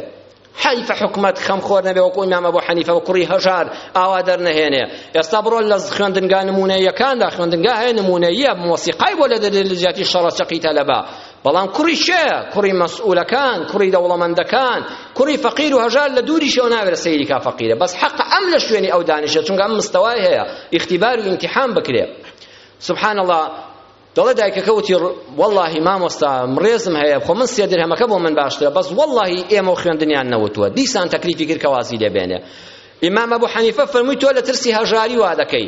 S1: حەیف حکومەت خەمخۆر نەبێ وەکو ئیمام ئەبو حەنیفە و کوڕی هەژار ئاوا دەرنەهێنێ ئێستا بڕۆ لە خوێندنگا نمونەیەکاندا خوێندنگا هەیە نمونەیە مۆسیقای بۆ لە دەرێ لە جیاتی شەڕە چەقی تەلەبە بەڵام کوڕی شێ کوڕی مەسئولەکان کوڕی دەوڵەمەندەکان کوڕی فەقیر و هەژار لە دووری شەو ناوێرە سەیری کا فەقیرە بەس حەق ئەم لە شوێنی ئەو دانیشە چونکە ئەم مستەوای هەیە ئیختیبار و ئیمتیحان بکرێ سبحان الله دەڵێ دایکەکە وتی وەڵاهی مامۆستا ڕێزم هەیە خۆ من سێ درهەمەکە بۆ من باشترە بەس وەڵاهی ئێمە و خوێندنیان نەوتووە دیسان تەکلیفی کرد کە وازی لێ بێنێ ئیمام ئەبو حەنیفە فەرمووی تۆ لە ترسی هەژاری وا دەکەی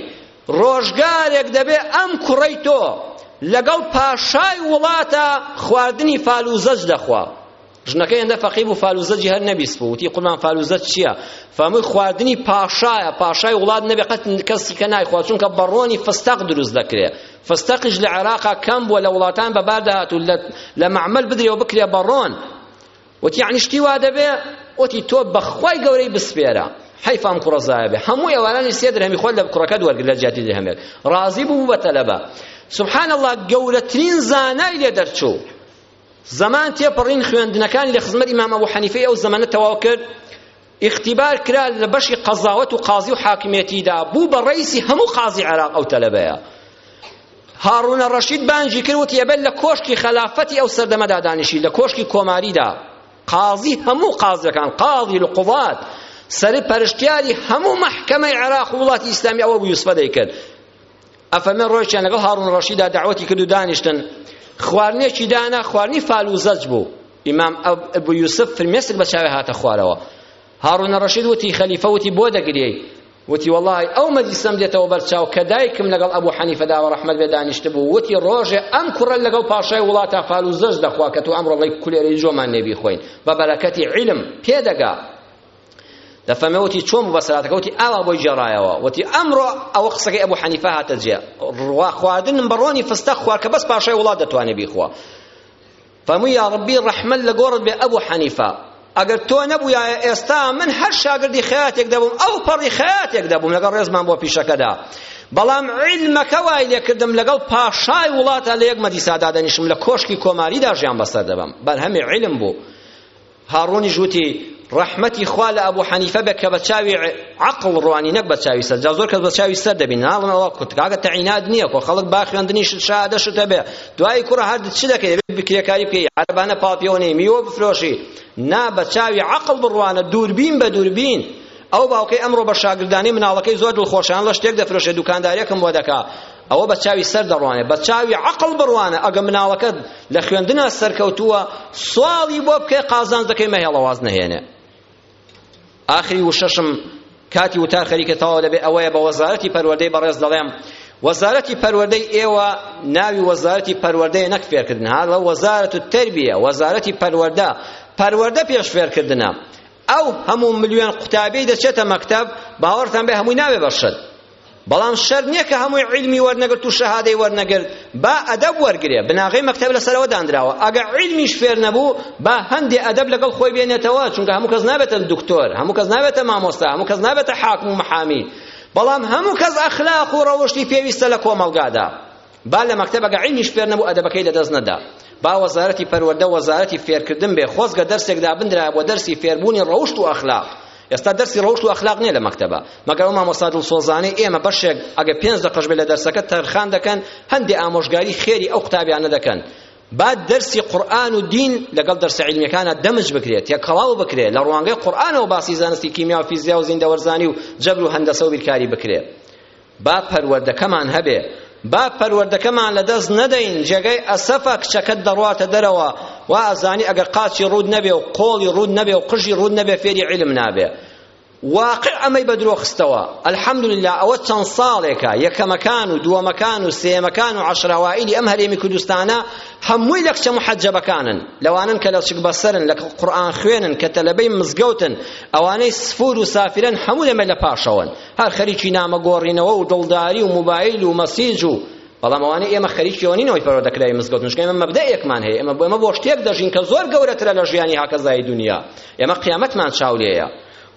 S1: ڕۆژگارێک دەبێ ئەم کوڕەی تۆ لەگەڵ پاشای وڵاتە خواردنی فالوزەج دەخوا ژنەکەی هێندە فەقیر بوو فالوزەجی هەر نەبیست بوو وتی قوربان فالوزەت چییە فەرمووی خواردنی پاشایە پاشای وڵات نەبێ قەت کەسی کە نایخوا چونکە بەڕۆنی فستەق دروست دەکرێ فستەقیش لە عێراقا کەم بووە لە وڵاتان بەبار دەهات و لە مەعمەل بدرێ و بکرێ بەڕۆن وتی یعنی شتی وا دەبێ وتی تۆ بەخوای گەورەی بسپێرە حیفام کوڕە زایە بێ هەموو ئێوارانی سێ درهەمی خۆت لە کوڕەکەت وەرگر لە جیاتی درهەمێک ڕازی بوو بە تەلەبە سبحان الله گەورەترین زانای لێ دەرچوو زەمان تێپەڕین خوێندنەکانی لە خزمەت ئیمام ئەبو حەنیفەی ئەو زەمەنە تەواو کرد اختبار کرا لە بەشی قەزاوەت و قازی و حاکمێتیدا بوو بە ڕئیسی هەموو قازی عێراق ئەو تەلەبەیە هاڕونە ڕەشید بانگی کرد وتی ئەبێت لە کۆشکی خەلافەتی ئەو سەردەمەدا دانیشی لە کۆشکی کۆماریدا قازی هەموو قازەکان قاضی القضات سەر پەرشتیاری هەموو مەحکەمەی عێراق و وڵاتی ئیسلامی ئەوە بوو یوسفە دەیکرد ئەفەرمێ ڕۆیشتیان لەگەڵ هاڕون ڕەشیدا دعوەتی کرد و دانیشتن خواردنێکی دانا خواردنی فالوزەج بوو ئیمام ئەبو یوسف فرمێسک بە چاوێ هاتە خوارەوە هاڕون ڕەشید وتی خەلیفە وتی بۆ دەگریەی وتی والله ئەو مەجلیسەم دێتەوە بەرچاو کە دایکم لەگەڵ ئەبوو حەنیفەدا و ڕەحمەت بێ دانیشتبوو وتی ڕۆژێ ئەم کوڕە لەگەڵ پاشای وڵاتە فالوزەش دەخوا کە تۆ ئەمڕۆ بڵێی کولێرەی جۆمان نێبی خۆین بە بەرەکەتی عیلم پێدەگا دەفەرمێ وتی چۆن بوو بە سەلاتەکە وتی ئاوا بۆی گێڕایەوە وتی ئەمڕۆ ئەوە قسەکەی ئەبوو حەنیفە هاتە جێ ڕوا خواردنم بە ڕۆنی فستەق خوا کە بەس پاشای وڵات دەتوانێ بیخوا فەرمووی یا ڕەبی ڕەحمەت لە گۆڕت بێ ئەبوو حەنیفە ئەگەر تۆ نەبوویایە ئێستا من هەر شاگردی خەیاتێک دەبووم ئەو پەڕی خەیاتێک دەبووم لەگەڵ ڕێزمان بۆ پیشەکەدا بەڵام عیلمەکە وای لێکردم لەگەڵ پاشای وڵاتە لە یەک مەدیسادا دەنیشم لە کۆشکی کۆماریدا ژیان بەسەر دەبم بەرهەمی عیلم بوو هاڕوونیش وتی، ڕەحمەتی خوا لە ئەبوو حەنیفە بێت کە بە چاوی عەقڵ ڕوانی نەک بە چاوی سەر، جا زۆر کەس بە چاوی سەر دەبینن، ناڵێن ئەوە کوت، کاکە تەعینات نییە، خۆ خەڵک با خوێندنیشت شەهادەشت هەبێ، دوایی کوڕە هەر چ دەکەی، دەبێ کرێکاری بکەی، عەرەبانە پاڵ پێوە نەی، میوە بفرۆشی، نا بە چاوی عەقڵ بڕوانە، دووربین بە دووربین. ئەو باوکەی ئەمڕۆ بە شاگردانی مناڵەکەی زۆر دڵخۆشە، یان ڵە شتێک دەفرۆشێ، دوکاندارێکم بۆ دەکا، ئەوە بە چاوی سەر دەڕوانێ بە چاوی عەقڵ بڕوانە ئەگە مناڵەکەت لە خوێندنا سەرکەوتووە سواڵی بۆ بکە قازانجەکەی مەهێڵە واز نەهێنێ ئاخری وشەشم کاتی وتار خەریکە تەواو دەبێ ئەوەیە بە وەزارەتی پەروەردەی بەڕێز دەڵێم وەزارەتی پەروەردەی ئێوە ناوی وەزارەتی پەروەردەیە نەک فێرکردن هەڵە وەزارەت و تەربیە وەزارەتی پەروەردە پەروەردە پێش فێرکردنە ئەو هەموو ملیۆن قوتابیەی دەچێتە مەکتەب باوەڕتان بێ هەمووی نابێ بە شەر بەڵام شەر نییە کە هەمووی عیلمی وەرنەگرت و شەهادەی وەرنەگرت با ئەدەب وەرگرێ بناغەی مەکتەب لەسەرەوە دانراوە ئەگە عیلمیش فێر نەبوو با هەندێ ئەدەب لەگەڵ خۆی بێنێتەوە چونکە هەموو کەس نابێتە دکتۆر هەموو کەس نابێتە مامۆستا هەموو کەس نابێتە حاکم و محامی بەڵام هەموو کەس ئەخلاق و ڕەوشتی پێویستە لە کۆمەڵگادا با لە مەکتەبەگە عیلمیش فێر نەبوو ئەدەبەکەی لەدەست نەدا با وەزارەتی پەروەردە وەزارەتی فێرکردن بێ خۆزگە دەرسێک دابندرایە بۆ دەرسی فێربوونی ڕەوشت و ئەخلاق ئێستا دەرسی ڕەوشت و ئەخلاق نییە لە مەکتەبە مەگەر ئەو مامۆستا دڵسۆزانەی ئێمە بەشێک ئەگەر پێنج دەقەش بێ لە دەرسەکە تەرخان دەکەن هەندێ ئامۆژگاری خێری ئەو قوتابیانە دەکەن با دەرسی قورئان و دین لەگەڵ دەرسە عیلمیەکانە دەمج بکرێت یا کەڵاو بکرێت لە ڕوانگەی قورئانەوە باسی زانستی کیمیا و فیزیا و زیندەوەرزانی و جەبر و هەندەسە و بیرکاری بکرێت با پەروەردەکەمان هەبێ با پەروەردەکەمان لەدەست نەدەین جێگای ئەسەفە کچەکەت دەڕواتە دەرەوە وا ئەزانی ئەگەر قاچی ڕووت نەبێ و قۆڵی ڕووت نەبێ و قژی ڕووت نەبێ فێری عیلم نابێ واقع ئەمەی بە درۆ خستەوە الحمدلله ئەوە چەند ساڵێکە یەکەمەکان و دووەمەکان و سێمەکان و عەشراوائیلی ئەم هەرێمی کوردستانە هەمووی لە کچە محەجەبەکانن لەوانن کە لە چک بەسەرن لە قورئان خوێنن کە تەلەبەی مزگەوتن ئەوانەی سفور و سافرن هەموو لەمە لە پاشەوەن هەر خەریکی نامە گۆڕینەوە و دڵداری و موبایل و مەسیج و بەڵام ئەوانەی ئێمە خەریکی ئەوە نینەوەی پەروەردە کرای مزگەوت نوشکە ئێمە مەبدەئێکمان هەیە ئێمە بۆ ئێمە بۆ شتێک دەژین کە زۆر گەورەترە لە ژیانی هاکەزایی دنیا ئێمە قیامەتمان چاو لێیە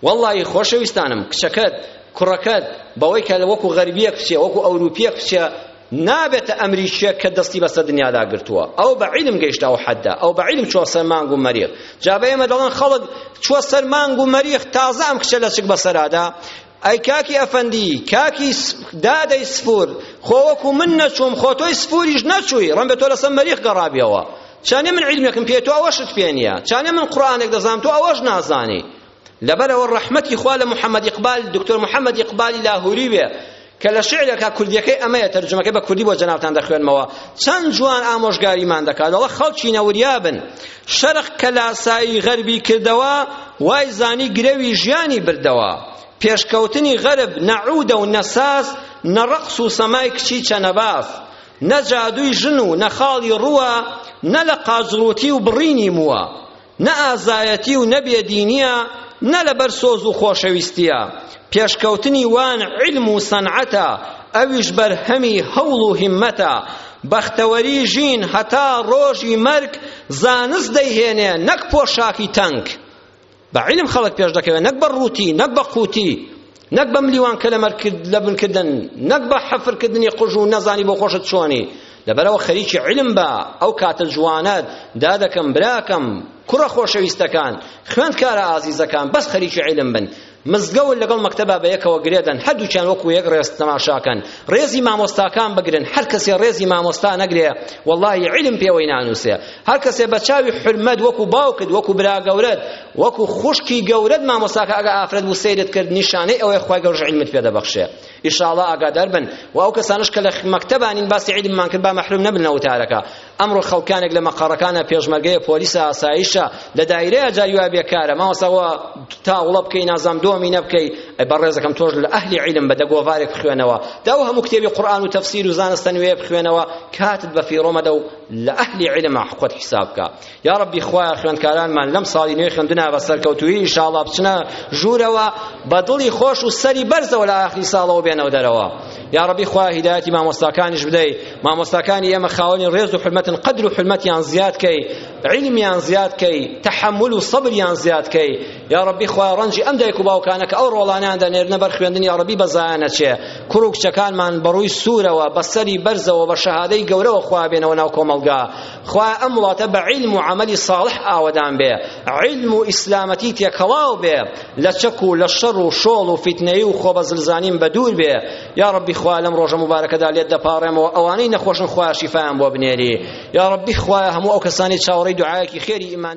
S1: واللهی خۆشەویستانم کچەکەت کوڕەکەت بەوەی کە وەکو غەربیەک بچێ وەکو ئەوروپیەک بچێ نابێتە ئەمریکییەک کە دەستی بەسەر دنیادا گرتووە ئەو بە عیلم گەیشتە ئەو حەددا ئەو بە عیلم چووە سەر مانگ و مەریخ جا بە ئێمە دەڵێن خەڵک چووە سەر مانگ و مەریخ تازە ئەم کچە لەچک بەسەرادا ئەی کاکی ئەفەندی کاکی دادەی سفور خۆ وەکو من نەچووم خۆ تۆی سفوریش نەچووی ڕەنبێ تۆ لەسەر مەریخ گەڕابیەوە چانێ من عیلمێکم پێ تۆ ئەوەشت پێ نییە چانێ من قورئانێک دەزانم تۆ ئەوەش نازانی لەبەرئەوە ڕەحمەتی خوا لە محەمەد ئیقبال دکتۆر محەمەد ئیقبالی لاهوری بێ کە لە شعرێکا کوردیەکەی ئەمەیە تەرجمەکەی بە کوردی بۆ جەنابتان دەخوێنمەوە چەند جوان ئامۆژگاریمان دەکات دەڵێ خەڵکی نەوریابن شەرق کە لاسایی غەربی کردەوە وای زانی گرەوی ژیانی بردەوە پێشکەوتنی غەرب نەعودە و نەساز نەڕەقس و سەمای کچی چەنەباز نە جادووی ژن و نە خاڵی ڕووە نە لە قاجڕوتی و بڕینی مووە نە ئازایەتی و نە بێدینییە نە لەبەر سۆز و خۆشەویستییە پێشکەوتنی وان عیلم و سەنعەتە ئەویش بەرهەمی هەوڵ و هیممەتە بەختەوەری ژین هەتا ڕۆژی مەرگ زانست دەیهێنێ نەک پۆشاکی تەنگ بە عیلم خەڵک پێش دەکەوێت نەک بە ڕووتی نەک بە قووتی نەک بەم لیوان کە لەمەر لەبن کردن نەک بە حەفر کردنی قژ و نەزانی بۆ خۆشت چۆنی لەبەرەوە خەریکی علم بە ئەو کاتە جوانەت دا دەکەم براکەم کوڕە خۆشەویستەکان خوێندکارە ئازیزەکان بەس خەریکی علم بن مزگەوت لەگەڵ مەکتەبە بە یەکەوە گرێدەن هەردووکیان وەکو یەک ڕێز تەماشاکەن ڕێزی مامۆستاکان بگرن هەر کەسێ ڕێزی مامۆستا نەگرێ وەڵڵاهی علم پێوەی نانووسێ هەر کەسێ بە چاوی حرمەت وەکو باوکت وەکو براگەورەت وەکو خوشکی گەورەت مامۆستاکە ئەگە ئافرەت بوو سەیرت کرد نیشانەی ئەوەیە خوای گەورەش عیلمت پێ دەبەخشێ ئیشاڵڵا ئاگادار بن و ئەو کەسانش کە لە مەکتەبانین باسی عیلممان کرد با مەحروم نەبن لە وتارەکە ئەمڕۆ خەڵکانێک لە مەقەڕەکانە پێشمەرگەیە پۆلیسە ئاسایشە لە دایرەیە جاری وا بێکارە مامۆستا وە تاوڵە بکەی نازام دۆمینە بکەی بەڕێزەکەم تۆش لە ئەهلی عیلم بە دە گۆڤارێک بخوێنەوە دا و هەموو کتێبی قورئان و تەفسیر و زانستە نوێیە بخوێنەوە کاتت بە فیڕۆ مەدە و لە ئەهلی عیلم حقوقت حیساب بکە یا ربی خوایە خوێندکارانمان لەم ساڵی نوێ خوێندنا بە سەرکەوتووی ئینشاءاللە بچنە ژوورەوە بە دڵی خۆش و سەری بەرزەوە لە ئاخری ساڵەوە بێنەوە دەرەوە یا ربی خوایە هیدایەتی مامۆستاکانیش بدەی مامۆستاکانی ئێمە خاوەنی ڕێز و حرمەتن قەدر و حرمەتیان زیاد کەی علمیان زیاد کەی تحمل و صبریان زیاد کەی یا ربی خوایە ڕەنجی ئەم دایک و باوکانە کە ئەو ڕۆڵانیان دەنێرنە بەر خوێندن یا ربی بە زایە نەچێ کوڕ و کچەکانمان بەڕووی سوورەوە بە سەری بەرزەوە بە شەهادەی گەورەوە خوا بێنەوە ناو کۆمەڵگا خوایە ئەم وڵاتە بە عیلم و عەمەلی ساڵح ئاوەدان بێ، عیلم و ئیسلامەتی تێکەڵاو بێ، لە چەک و لە شەڕ و شۆڵ و فیتنەیی و خۆ بە زل زانین بە دوور بێ، یا ڕەبی خوایە لەم ڕۆژە موبارەکەدا لێت دەپاڕێمەوە ئەوانەی نەخۆشن خوایە شیفایان بۆ بنێری، یا ڕەبی خوایە هەموو ئەو کەسانەی چاوەڕێی دوعایەکی خێری ئیمان